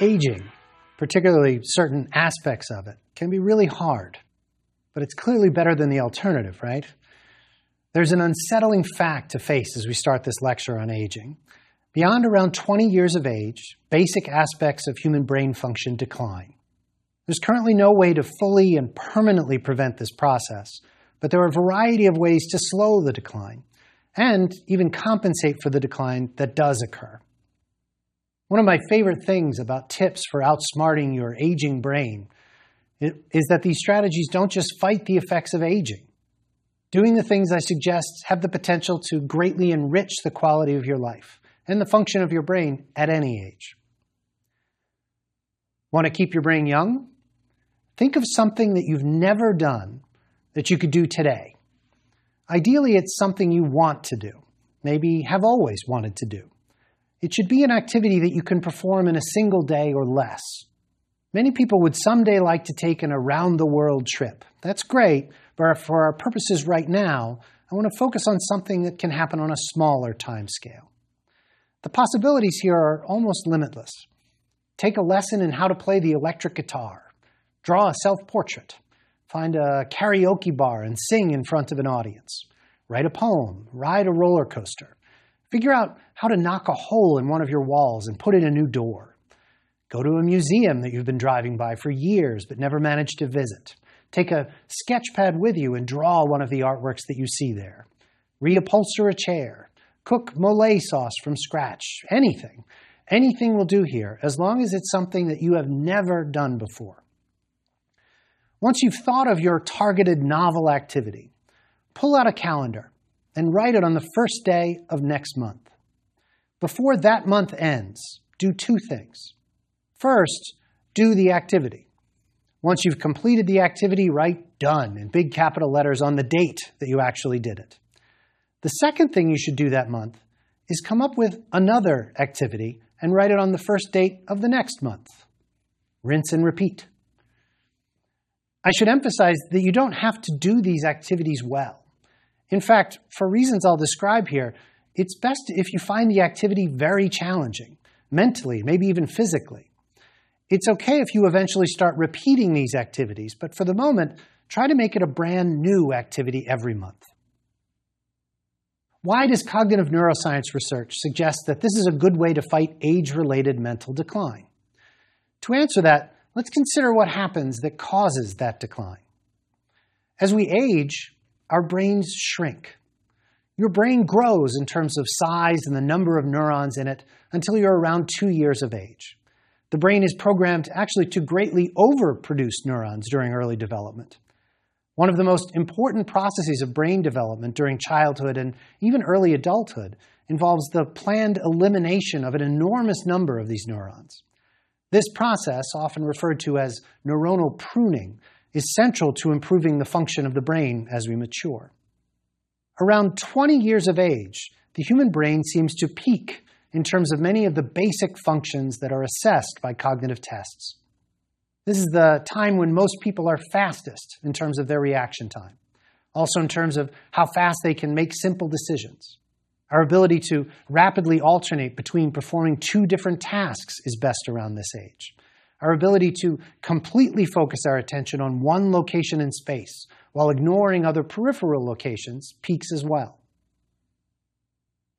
Aging, particularly certain aspects of it, can be really hard, but it's clearly better than the alternative, right? There's an unsettling fact to face as we start this lecture on aging. Beyond around 20 years of age, basic aspects of human brain function decline. There's currently no way to fully and permanently prevent this process, but there are a variety of ways to slow the decline and even compensate for the decline that does occur. One of my favorite things about tips for outsmarting your aging brain is that these strategies don't just fight the effects of aging. Doing the things I suggest have the potential to greatly enrich the quality of your life and the function of your brain at any age. Want to keep your brain young? Think of something that you've never done that you could do today. Ideally, it's something you want to do, maybe have always wanted to do. It should be an activity that you can perform in a single day or less. Many people would someday like to take an around the world trip. That's great, but for our purposes right now, I want to focus on something that can happen on a smaller time scale. The possibilities here are almost limitless. Take a lesson in how to play the electric guitar, draw a self portrait, find a karaoke bar and sing in front of an audience, write a poem, ride a roller coaster, figure out how to knock a hole in one of your walls and put in a new door. Go to a museum that you've been driving by for years but never managed to visit. Take a sketch pad with you and draw one of the artworks that you see there. Reupholster a chair. Cook mole sauce from scratch. Anything. Anything will do here, as long as it's something that you have never done before. Once you've thought of your targeted novel activity, pull out a calendar and write it on the first day of next month. Before that month ends, do two things. First, do the activity. Once you've completed the activity, write done in big capital letters on the date that you actually did it. The second thing you should do that month is come up with another activity and write it on the first date of the next month. Rinse and repeat. I should emphasize that you don't have to do these activities well. In fact, for reasons I'll describe here, it's best if you find the activity very challenging, mentally, maybe even physically. It's okay if you eventually start repeating these activities, but for the moment, try to make it a brand new activity every month. Why does cognitive neuroscience research suggest that this is a good way to fight age-related mental decline? To answer that, let's consider what happens that causes that decline. As we age, our brains shrink. Your brain grows in terms of size and the number of neurons in it until you're around two years of age. The brain is programmed actually to greatly overproduce neurons during early development. One of the most important processes of brain development during childhood and even early adulthood involves the planned elimination of an enormous number of these neurons. This process, often referred to as neuronal pruning, is central to improving the function of the brain as we mature. Around 20 years of age, the human brain seems to peak in terms of many of the basic functions that are assessed by cognitive tests. This is the time when most people are fastest in terms of their reaction time, also in terms of how fast they can make simple decisions. Our ability to rapidly alternate between performing two different tasks is best around this age. Our ability to completely focus our attention on one location in space while ignoring other peripheral locations peaks as well.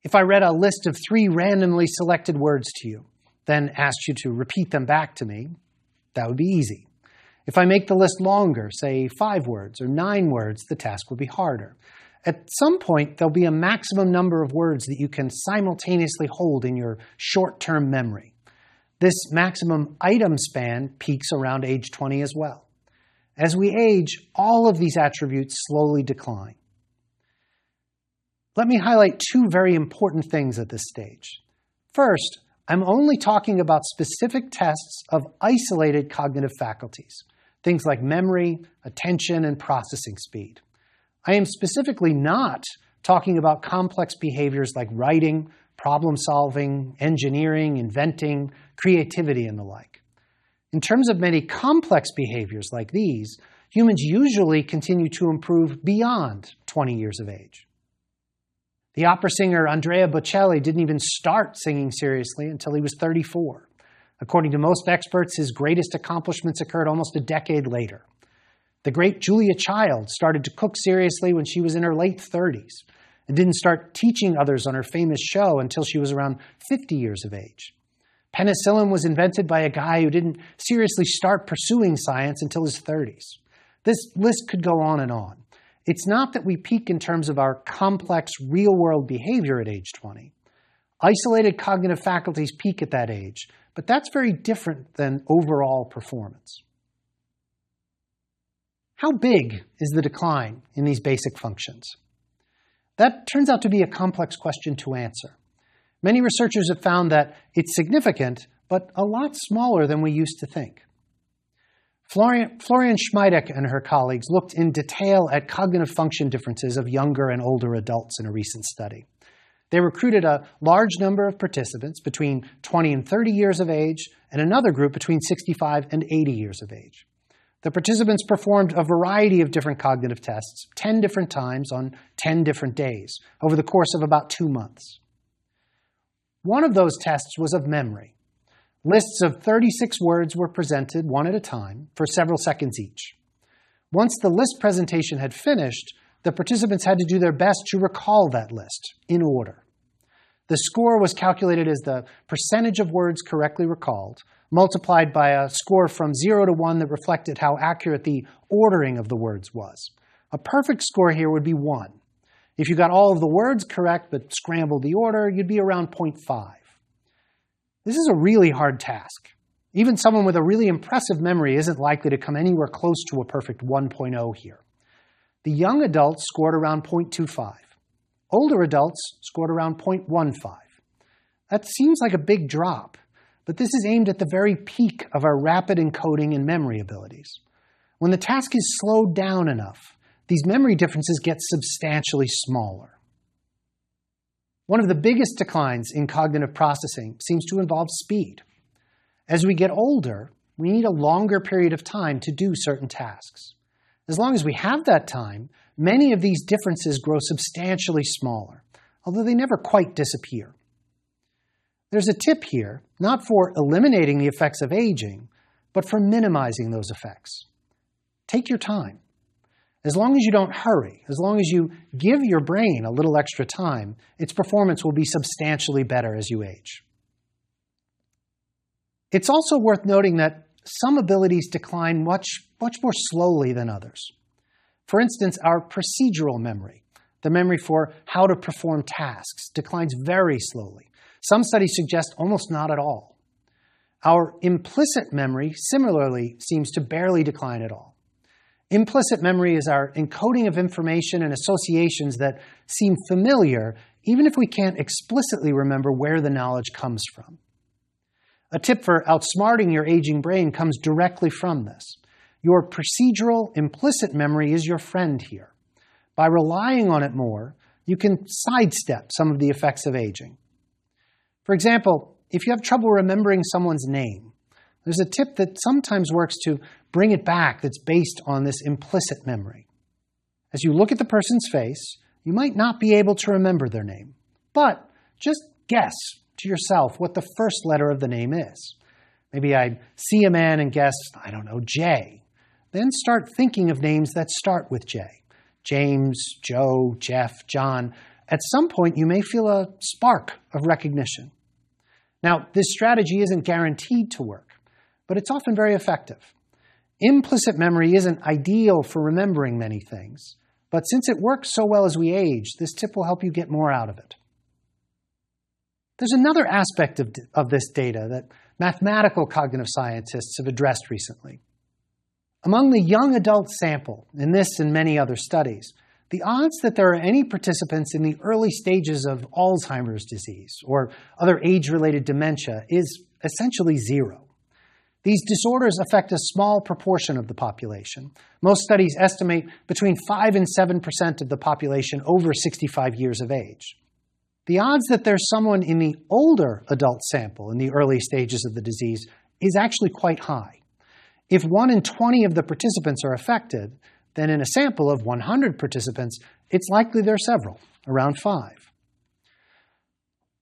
If I read a list of three randomly selected words to you, then asked you to repeat them back to me, that would be easy. If I make the list longer, say five words or nine words, the task will be harder. At some point, there'll be a maximum number of words that you can simultaneously hold in your short-term memory. This maximum item span peaks around age 20 as well. As we age, all of these attributes slowly decline. Let me highlight two very important things at this stage. First, I'm only talking about specific tests of isolated cognitive faculties, things like memory, attention, and processing speed. I am specifically not talking about complex behaviors like writing, problem solving, engineering, inventing, creativity, and the like. In terms of many complex behaviors like these, humans usually continue to improve beyond 20 years of age. The opera singer Andrea Bocelli didn't even start singing seriously until he was 34. According to most experts, his greatest accomplishments occurred almost a decade later. The great Julia Child started to cook seriously when she was in her late 30s and didn't start teaching others on her famous show until she was around 50 years of age. Penicillin was invented by a guy who didn't seriously start pursuing science until his 30s. This list could go on and on. It's not that we peak in terms of our complex real world behavior at age 20. Isolated cognitive faculties peak at that age, but that's very different than overall performance. How big is the decline in these basic functions? That turns out to be a complex question to answer. Many researchers have found that it's significant, but a lot smaller than we used to think. Florian, Florian Schmiedek and her colleagues looked in detail at cognitive function differences of younger and older adults in a recent study. They recruited a large number of participants between 20 and 30 years of age, and another group between 65 and 80 years of age. The participants performed a variety of different cognitive tests, 10 different times on 10 different days, over the course of about two months. One of those tests was of memory. Lists of 36 words were presented one at a time for several seconds each. Once the list presentation had finished, the participants had to do their best to recall that list in order. The score was calculated as the percentage of words correctly recalled, multiplied by a score from 0 to 1 that reflected how accurate the ordering of the words was. A perfect score here would be 1. If you got all of the words correct but scrambled the order, you'd be around 0.5. This is a really hard task. Even someone with a really impressive memory isn't likely to come anywhere close to a perfect 1.0 here. The young adults scored around 0.25. Older adults scored around 0.15. That seems like a big drop, but this is aimed at the very peak of our rapid encoding and memory abilities. When the task is slowed down enough, these memory differences get substantially smaller. One of the biggest declines in cognitive processing seems to involve speed. As we get older, we need a longer period of time to do certain tasks. As long as we have that time, many of these differences grow substantially smaller, although they never quite disappear. There's a tip here, not for eliminating the effects of aging, but for minimizing those effects. Take your time. As long as you don't hurry, as long as you give your brain a little extra time, its performance will be substantially better as you age. It's also worth noting that some abilities decline much, much more slowly than others. For instance, our procedural memory, the memory for how to perform tasks, declines very slowly. Some studies suggest almost not at all. Our implicit memory similarly seems to barely decline at all. Implicit memory is our encoding of information and associations that seem familiar, even if we can't explicitly remember where the knowledge comes from. A tip for outsmarting your aging brain comes directly from this. Your procedural implicit memory is your friend here. By relying on it more, you can sidestep some of the effects of aging. For example, if you have trouble remembering someone's name, there's a tip that sometimes works to bring it back that's based on this implicit memory. As you look at the person's face, you might not be able to remember their name, but just guess to yourself what the first letter of the name is. Maybe I see a man and guess, I don't know, J. Then start thinking of names that start with J. James, Joe, Jeff, John at some point you may feel a spark of recognition. Now, this strategy isn't guaranteed to work, but it's often very effective. Implicit memory isn't ideal for remembering many things, but since it works so well as we age, this tip will help you get more out of it. There's another aspect of, of this data that mathematical cognitive scientists have addressed recently. Among the young adult sample, in this and many other studies, the odds that there are any participants in the early stages of Alzheimer's disease or other age related dementia is essentially zero. These disorders affect a small proportion of the population. Most studies estimate between 5 and 7% of the population over 65 years of age. The odds that there's someone in the older adult sample in the early stages of the disease is actually quite high. If 1 in 20 of the participants are affected, then in a sample of 100 participants, it's likely there are several, around five.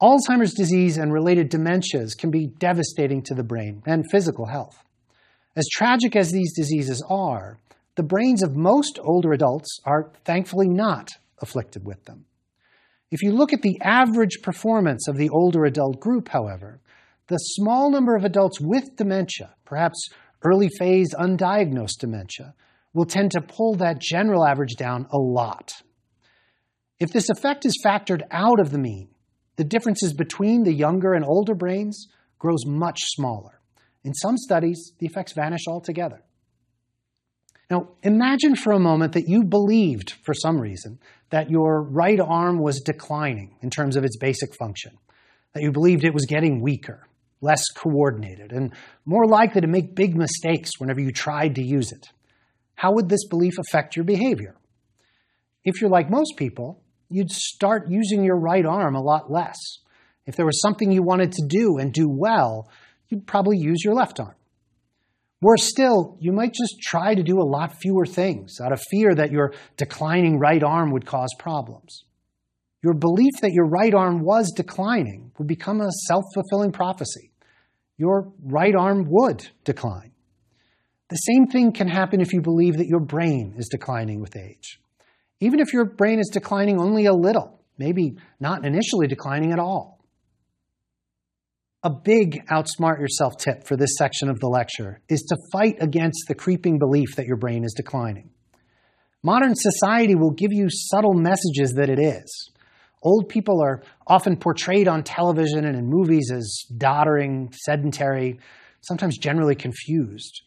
Alzheimer's disease and related dementias can be devastating to the brain and physical health. As tragic as these diseases are, the brains of most older adults are thankfully not afflicted with them. If you look at the average performance of the older adult group, however, the small number of adults with dementia, perhaps early phase undiagnosed dementia, will tend to pull that general average down a lot. If this effect is factored out of the mean, the differences between the younger and older brains grows much smaller. In some studies, the effects vanish altogether. Now, imagine for a moment that you believed, for some reason, that your right arm was declining in terms of its basic function, that you believed it was getting weaker, less coordinated, and more likely to make big mistakes whenever you tried to use it. How would this belief affect your behavior? If you're like most people, you'd start using your right arm a lot less. If there was something you wanted to do and do well, you'd probably use your left arm. Worse still, you might just try to do a lot fewer things out of fear that your declining right arm would cause problems. Your belief that your right arm was declining would become a self fulfilling prophecy. Your right arm would decline. The same thing can happen if you believe that your brain is declining with age. Even if your brain is declining only a little, maybe not initially declining at all. A big outsmart yourself tip for this section of the lecture is to fight against the creeping belief that your brain is declining. Modern society will give you subtle messages that it is. Old people are often portrayed on television and in movies as doddering, sedentary, sometimes generally confused.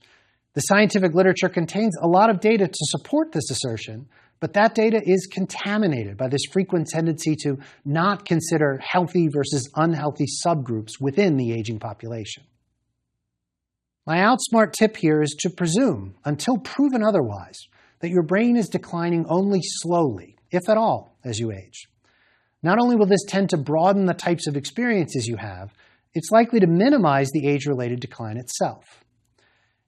The scientific literature contains a lot of data to support this assertion, but that data is contaminated by this frequent tendency to not consider healthy versus unhealthy subgroups within the aging population. My outsmart tip here is to presume, until proven otherwise, that your brain is declining only slowly, if at all, as you age. Not only will this tend to broaden the types of experiences you have, it's likely to minimize the age related decline itself.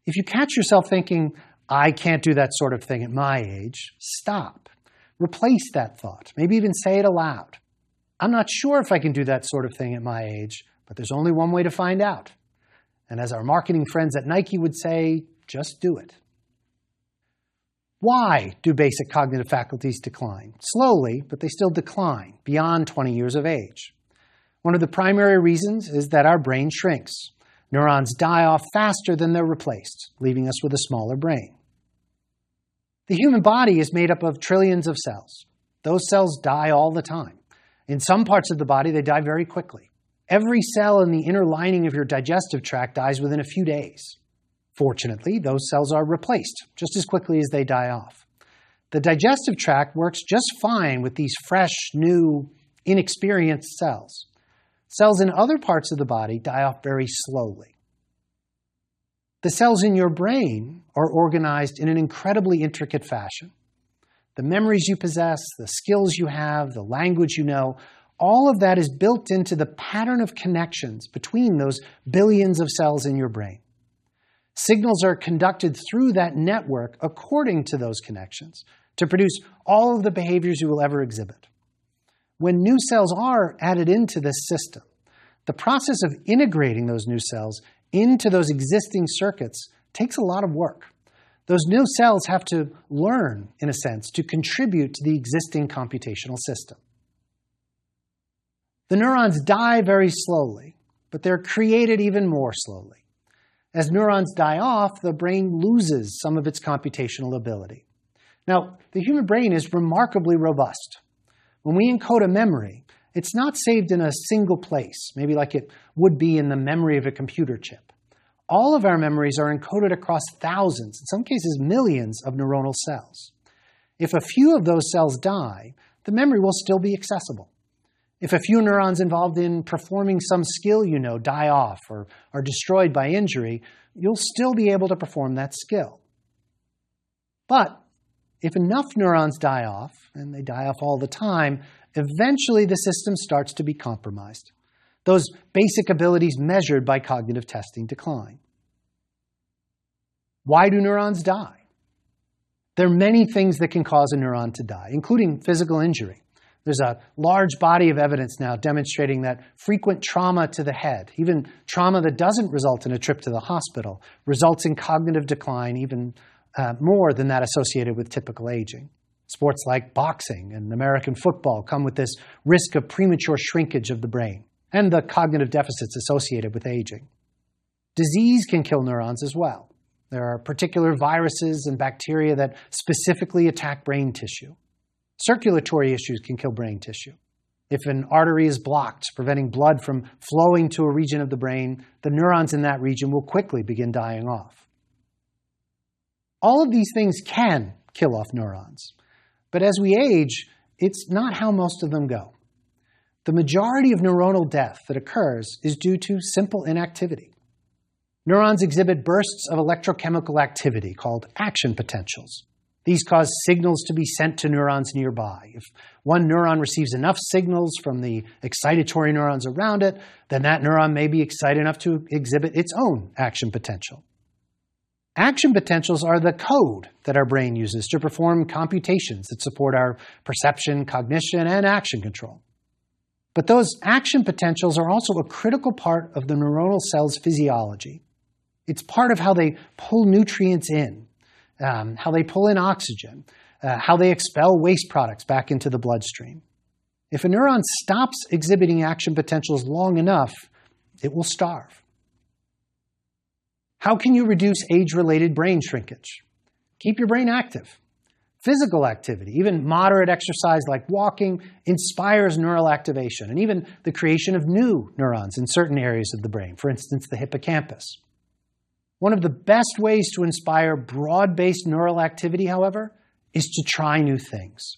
If you catch yourself thinking, I can't do that sort of thing at my age. Stop. Replace that thought. Maybe even say it aloud. I'm not sure if I can do that sort of thing at my age, but there's only one way to find out. And as our marketing friends at Nike would say, just do it. Why do basic cognitive faculties decline? Slowly, but they still decline beyond 20 years of age. One of the primary reasons is that our brain shrinks. Neurons die off faster than they're replaced, leaving us with a smaller brain. The human body is made up of trillions of cells. Those cells die all the time. In some parts of the body, they die very quickly. Every cell in the inner lining of your digestive tract dies within a few days. Fortunately, those cells are replaced just as quickly as they die off. The digestive tract works just fine with these fresh, new, inexperienced cells. Cells in other parts of the body die off very slowly. The cells in your brain are organized in an incredibly intricate fashion. The memories you possess, the skills you have, the language you know, all of that is built into the pattern of connections between those billions of cells in your brain. Signals are conducted through that network according to those connections to produce all of the behaviors you will ever exhibit. When new cells are added into this system, the process of integrating those new cells into those existing circuits takes a lot of work. Those new cells have to learn, in a sense, to contribute to the existing computational system. The neurons die very slowly, but they're created even more slowly. As neurons die off, the brain loses some of its computational ability. Now, the human brain is remarkably robust. When we encode a memory, it's not saved in a single place, maybe like it would be in the memory of a computer chip. All of our memories are encoded across thousands, in some cases millions, of neuronal cells. If a few of those cells die, the memory will still be accessible. If a few neurons involved in performing some skill you know die off or are destroyed by injury, you'll still be able to perform that skill. But if enough neurons die off, and they die off all the time, eventually the system starts to be compromised. Those basic abilities measured by cognitive testing decline. Why do neurons die? There are many things that can cause a neuron to die, including physical injury. There's a large body of evidence now demonstrating that frequent trauma to the head, even trauma that doesn't result in a trip to the hospital, results in cognitive decline even uh, more than that associated with typical aging. Sports like boxing and American football come with this risk of premature shrinkage of the brain and the cognitive deficits associated with aging. Disease can kill neurons as well. There are particular viruses and bacteria that specifically attack brain tissue. Circulatory issues can kill brain tissue. If an artery is blocked, preventing blood from flowing to a region of the brain, the neurons in that region will quickly begin dying off. All of these things can kill off neurons, but as we age, it's not how most of them go. The majority of neuronal death that occurs is due to simple inactivity. Neurons exhibit bursts of electrochemical activity called action potentials. These cause signals to be sent to neurons nearby. If one neuron receives enough signals from the excitatory neurons around it, then that neuron may be excited enough to exhibit its own action potential. Action potentials are the code that our brain uses to perform computations that support our perception, cognition, and action control. But those action potentials are also a critical part of the neuronal cell's physiology. It's part of how they pull nutrients in um, how they pull in oxygen, uh, how they expel waste products back into the bloodstream. If a neuron stops exhibiting action potentials long enough, it will starve. How can you reduce age related brain shrinkage? Keep your brain active. Physical activity, even moderate exercise like walking, inspires neural activation and even the creation of new neurons in certain areas of the brain, for instance, the hippocampus. One of the best ways to inspire broad based neural activity, however, is to try new things.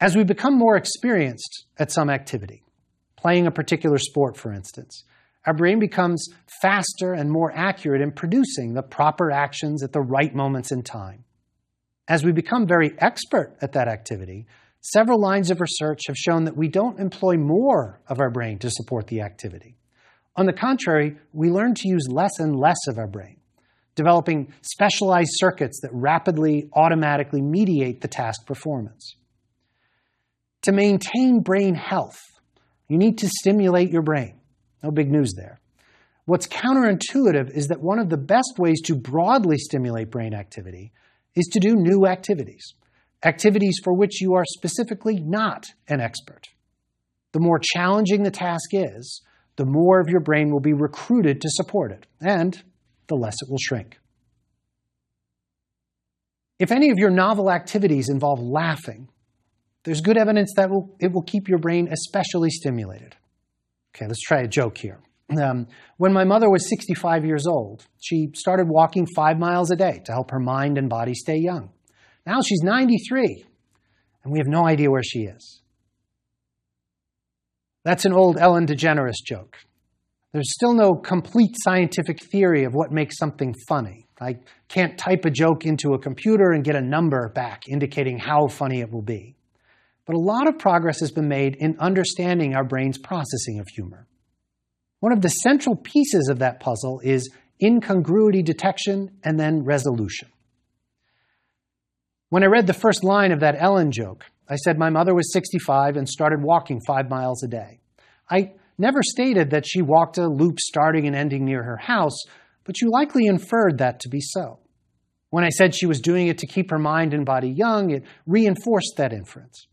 As we become more experienced at some activity, playing a particular sport, for instance, our brain becomes faster and more accurate in producing the proper actions at the right moments in time. As we become very expert at that activity, several lines of research have shown that we don't employ more of our brain to support the activity. On the contrary, we learn to use less and less of our brain, developing specialized circuits that rapidly, automatically mediate the task performance. To maintain brain health, you need to stimulate your brain. No big news there. What's counterintuitive is that one of the best ways to broadly stimulate brain activity is to do new activities, activities for which you are specifically not an expert. The more challenging the task is, the more of your brain will be recruited to support it, and the less it will shrink. If any of your novel activities involve laughing, there's good evidence that it will keep your brain especially stimulated. Okay, let's try a joke here. Um, when my mother was 65 years old, she started walking five miles a day to help her mind and body stay young. Now she's 93, and we have no idea where she is. That's an old Ellen DeGeneres joke. There's still no complete scientific theory of what makes something funny. I can't type a joke into a computer and get a number back indicating how funny it will be. But a lot of progress has been made in understanding our brain's processing of humor. One of the central pieces of that puzzle is incongruity detection and then resolution. When I read the first line of that Ellen joke, I said my mother was 65 and started walking five miles a day. I never stated that she walked a loop starting and ending near her house, but you likely inferred that to be so. When I said she was doing it to keep her mind and body young, it reinforced that inference.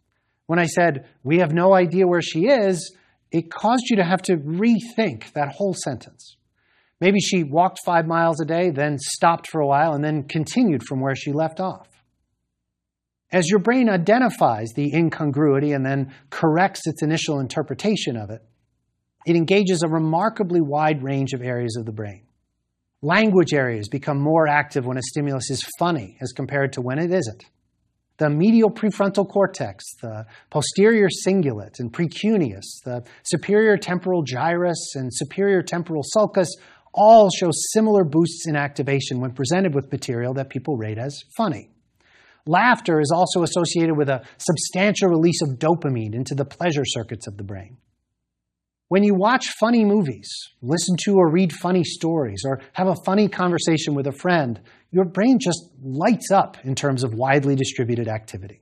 When I said, we have no idea where she is, it caused you to have to rethink that whole sentence. Maybe she walked five miles a day, then stopped for a while, and then continued from where she left off. As your brain identifies the incongruity and then corrects its initial interpretation of it, it engages a remarkably wide range of areas of the brain. Language areas become more active when a stimulus is funny as compared to when it isn't. The medial prefrontal cortex, the posterior cingulate and precuneus, the superior temporal gyrus and superior temporal sulcus all show similar boosts in activation when presented with material that people rate as funny. Laughter is also associated with a substantial release of dopamine into the pleasure circuits of the brain. When you watch funny movies, listen to or read funny stories, or have a funny conversation with a friend, your brain just lights up in terms of widely distributed activity.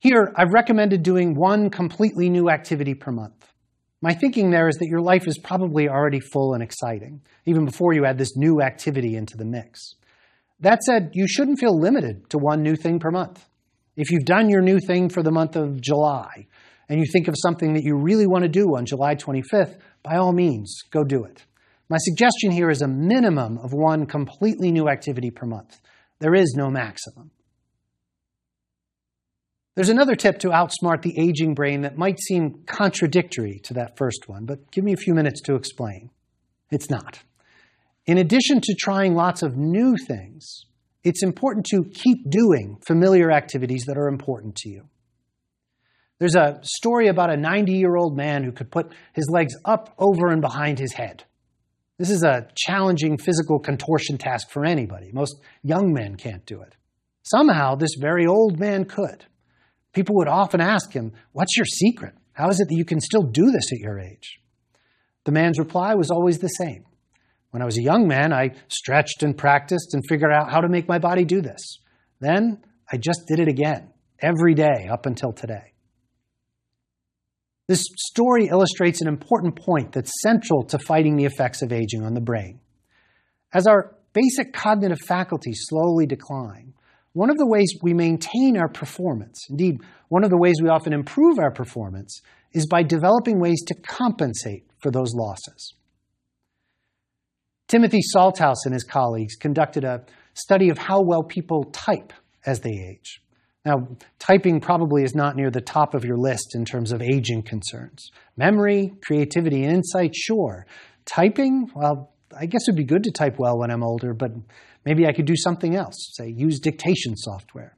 Here, I've recommended doing one completely new activity per month. My thinking there is that your life is probably already full and exciting, even before you add this new activity into the mix. That said, you shouldn't feel limited to one new thing per month. If you've done your new thing for the month of July, and you think of something that you really want to do on July 25th, by all means, go do it. My suggestion here is a minimum of one completely new activity per month. There is no maximum. There's another tip to outsmart the aging brain that might seem contradictory to that first one, but give me a few minutes to explain. It's not. In addition to trying lots of new things, it's important to keep doing familiar activities that are important to you. There's a story about a 90 year old man who could put his legs up, over, and behind his head. This is a challenging physical contortion task for anybody. Most young men can't do it. Somehow, this very old man could. People would often ask him, What's your secret? How is it that you can still do this at your age? The man's reply was always the same. When I was a young man, I stretched and practiced and figured out how to make my body do this. Then I just did it again, every day up until today. This story illustrates an important point that's central to fighting the effects of aging on the brain. As our basic cognitive faculties slowly decline, one of the ways we maintain our performance, indeed, one of the ways we often improve our performance, is by developing ways to compensate for those losses. Timothy Salthouse and his colleagues conducted a study of how well people type as they age. Now, typing probably is not near the top of your list in terms of aging concerns. Memory, creativity, and insight, sure. Typing, well, I guess it would be good to type well when I'm older, but Maybe I could do something else, say use dictation software.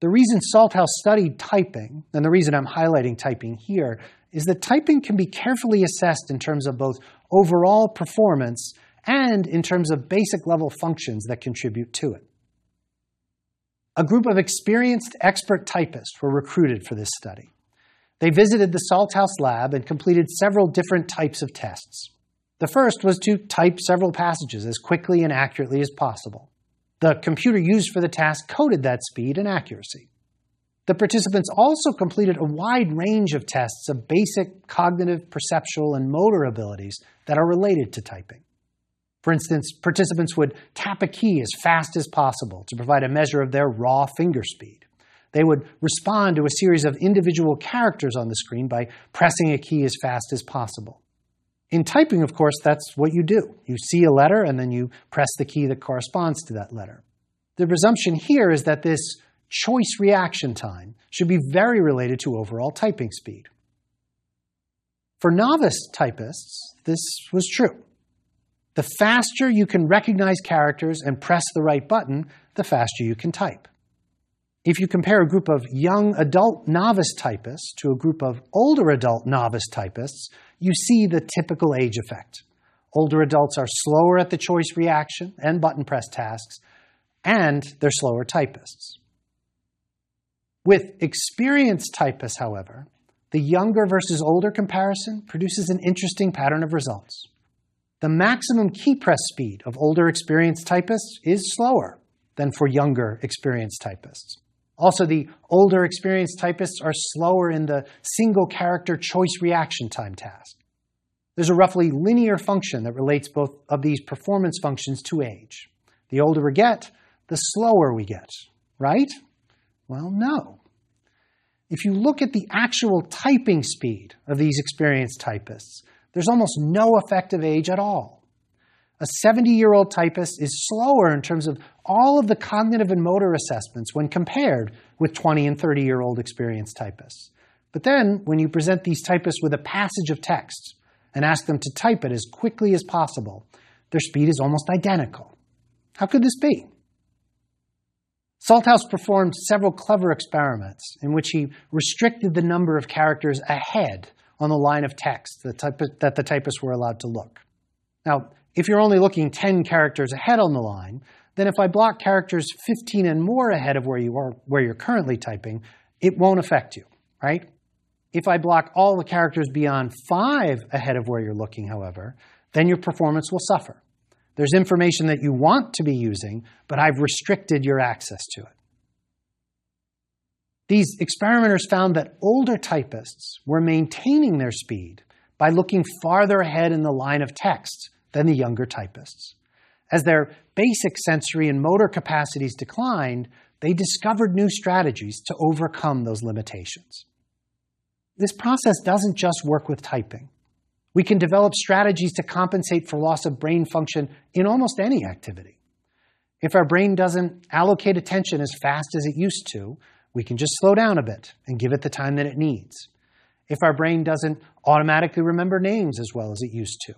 The reason Salthouse studied typing, and the reason I'm highlighting typing here, is that typing can be carefully assessed in terms of both overall performance and in terms of basic level functions that contribute to it. A group of experienced expert typists were recruited for this study. They visited the Salthouse lab and completed several different types of tests. The first was to type several passages as quickly and accurately as possible. The computer used for the task coded that speed and accuracy. The participants also completed a wide range of tests of basic cognitive, perceptual, and motor abilities that are related to typing. For instance, participants would tap a key as fast as possible to provide a measure of their raw finger speed. They would respond to a series of individual characters on the screen by pressing a key as fast as possible. In typing, of course, that's what you do. You see a letter and then you press the key that corresponds to that letter. The presumption here is that this choice reaction time should be very related to overall typing speed. For novice typists, this was true. The faster you can recognize characters and press the right button, the faster you can type. If you compare a group of young adult novice typists to a group of older adult novice typists, you see the typical age effect. Older adults are slower at the choice reaction and button press tasks, and they're slower typists. With experienced typists, however, the younger versus older comparison produces an interesting pattern of results. The maximum key press speed of older experienced typists is slower than for younger experienced typists. Also, the older experienced typists are slower in the single character choice reaction time task. There's a roughly linear function that relates both of these performance functions to age. The older we get, the slower we get, right? Well, no. If you look at the actual typing speed of these experienced typists, there's almost no effective age at all. A 70 year old typist is slower in terms of all of the cognitive and motor assessments when compared with 20 and 30 year old experienced typists. But then, when you present these typists with a passage of text and ask them to type it as quickly as possible, their speed is almost identical. How could this be? Salthouse performed several clever experiments in which he restricted the number of characters ahead on the line of text that the typists were allowed to look. Now, if you're only looking 10 characters ahead on the line, then if I block characters 15 and more ahead of where you are where you're currently typing, it won't affect you, right? If I block all the characters beyond 5 ahead of where you're looking, however, then your performance will suffer. There's information that you want to be using, but I've restricted your access to it. These experimenters found that older typists were maintaining their speed by looking farther ahead in the line of text than the younger typists. As their basic sensory and motor capacities declined, they discovered new strategies to overcome those limitations. This process doesn't just work with typing. We can develop strategies to compensate for loss of brain function in almost any activity. If our brain doesn't allocate attention as fast as it used to, we can just slow down a bit and give it the time that it needs. If our brain doesn't automatically remember names as well as it used to,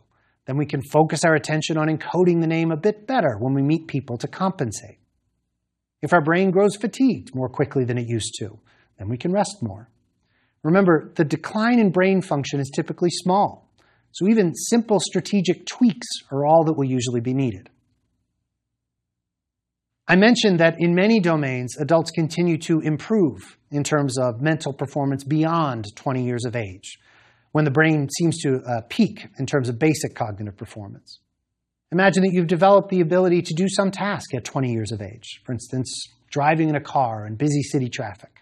then we can focus our attention on encoding the name a bit better when we meet people to compensate. If our brain grows fatigued more quickly than it used to, then we can rest more. Remember, the decline in brain function is typically small, so even simple strategic tweaks are all that will usually be needed. I mentioned that in many domains, adults continue to improve in terms of mental performance beyond 20 years of age, when the brain seems to uh, peak in terms of basic cognitive performance. Imagine that you've developed the ability to do some task at 20 years of age, for instance, driving in a car in busy city traffic.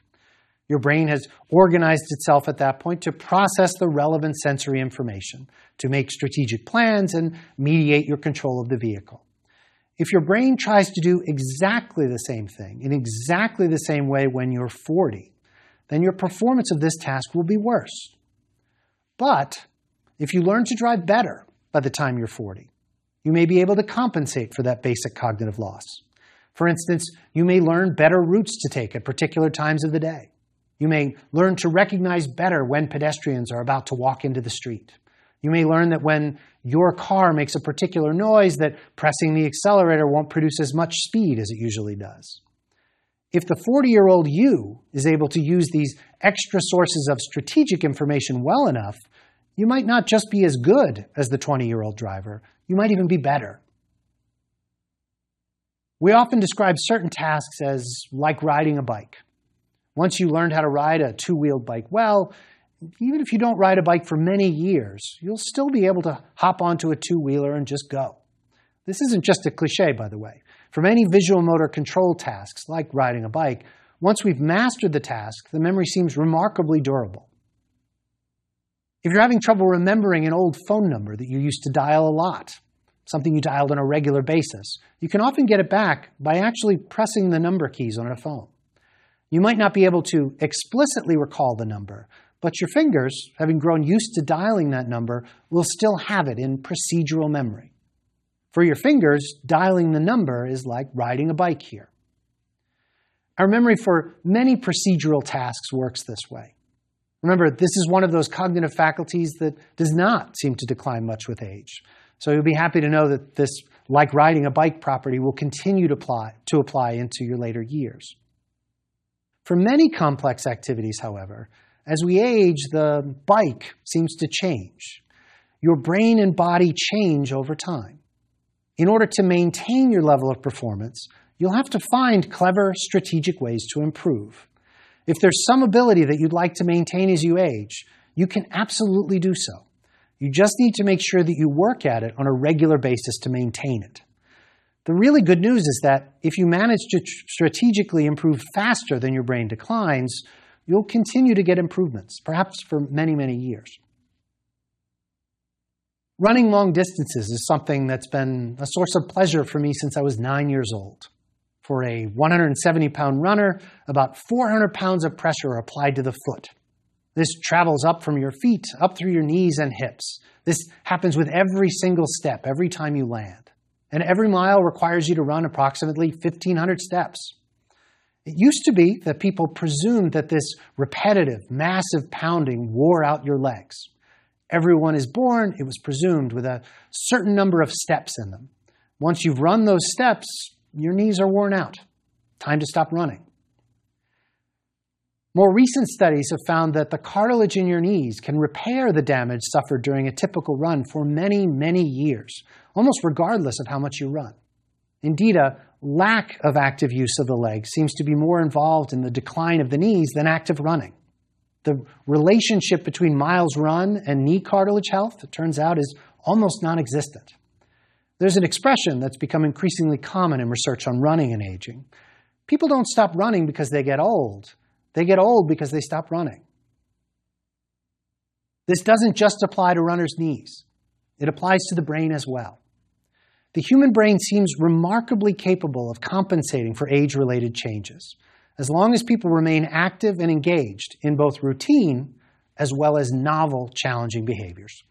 Your brain has organized itself at that point to process the relevant sensory information, to make strategic plans and mediate your control of the vehicle. If your brain tries to do exactly the same thing in exactly the same way when you're 40, then your performance of this task will be worse. But if you learn to drive better by the time you're 40, you may be able to compensate for that basic cognitive loss. For instance, you may learn better routes to take at particular times of the day. You may learn to recognize better when pedestrians are about to walk into the street. You may learn that when your car makes a particular noise that pressing the accelerator won't produce as much speed as it usually does. If the 40-year-old you is able to use these extra sources of strategic information well enough, you might not just be as good as the 20-year-old driver, you might even be better. We often describe certain tasks as like riding a bike. Once you learned how to ride a two-wheeled bike well, even if you don't ride a bike for many years, you'll still be able to hop onto a two-wheeler and just go. This isn't just a cliche, by the way. For many visual motor control tasks, like riding a bike, once we've mastered the task, the memory seems remarkably durable. If you're having trouble remembering an old phone number that you used to dial a lot, something you dialed on a regular basis, you can often get it back by actually pressing the number keys on a phone. You might not be able to explicitly recall the number, but your fingers, having grown used to dialing that number, will still have it in procedural memory. For your fingers, dialing the number is like riding a bike here. Our memory for many procedural tasks works this way. Remember, this is one of those cognitive faculties that does not seem to decline much with age. So you'll be happy to know that this, like riding a bike property, will continue to apply, to apply into your later years. For many complex activities, however, as we age, the bike seems to change. Your brain and body change over time. In order to maintain your level of performance, you'll have to find clever, strategic ways to improve. If there's some ability that you'd like to maintain as you age, you can absolutely do so. You just need to make sure that you work at it on a regular basis to maintain it. The really good news is that if you manage to strategically improve faster than your brain declines, you'll continue to get improvements, perhaps for many, many years. Running long distances is something that's been a source of pleasure for me since I was nine years old. For a 170 pound runner, about 400 pounds of pressure are applied to the foot. This travels up from your feet, up through your knees and hips. This happens with every single step, every time you land. And every mile requires you to run approximately 1,500 steps. It used to be that people presumed that this repetitive, massive pounding wore out your legs. Everyone is born, it was presumed, with a certain number of steps in them. Once you've run those steps, your knees are worn out. Time to stop running. More recent studies have found that the cartilage in your knees can repair the damage suffered during a typical run for many, many years, almost regardless of how much you run. Indeed, a lack of active use of the legs seems to be more involved in the decline of the knees than active running. The relationship between miles run and knee cartilage health, it turns out, is almost non existent. There's an expression that's become increasingly common in research on running and aging. People don't stop running because they get old. They get old because they stop running. This doesn't just apply to runners' knees. It applies to the brain as well. The human brain seems remarkably capable of compensating for age-related changes, as long as people remain active and engaged in both routine as well as novel, challenging behaviors.